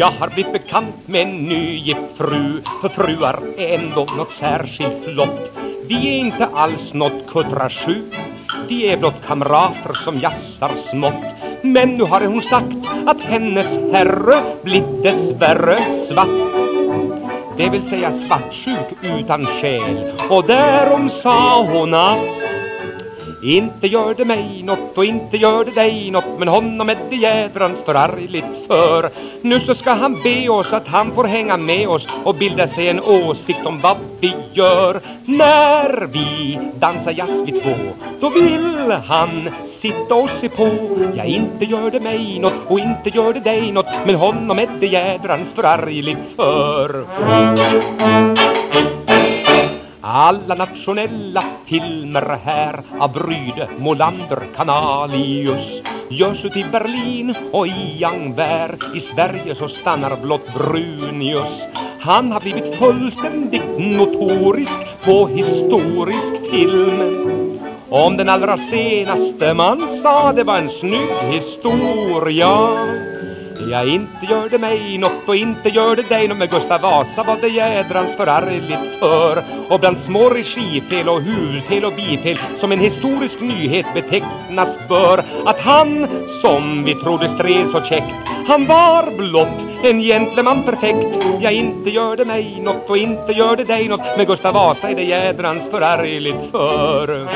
Jag har blivit bekant med en nygift fru För fruar är ändå något särskilt flott De är inte alls något kuttrasju De är blott kamrater som jassar smått. Men nu har hon sagt att hennes herre blivit dessvärre svart. Det vill säga svartsjuk utan själ. Och därom sa hon att inte gör det mig nåt och inte gör det dig nåt Men honom är det jädrans förargligt för. Nu så ska han be oss att han får hänga med oss Och bilda sig en åsikt om vad vi gör. När vi dansar jazz vi två Då vill han sitta och se på. Ja, inte gör det mig nåt och inte gör det dig nåt Men honom är det jädrans förargligt för alla nationella filmer här av Bryde, Molander, Canalius. Görs ut i Berlin och i Angvär I Sverige så stannar blott Brunius. Han har blivit fullständigt notorisk på historisk film. Om den allra senaste man sa det var en snygg historia. Ja, inte gör det mig nåt och inte gör det dig nåt med Gustav Vasa var det jädrans förargligt för. Och bland små regifel och huvudfel och bifel som en historisk nyhet betecknas bör Att han, som vi trodde stred så käckt, han var blott en gentleman perfekt. Ja, inte gör det mig nåt och inte gör det dig nåt med Gustav Vasa är det jädrans förargligt för.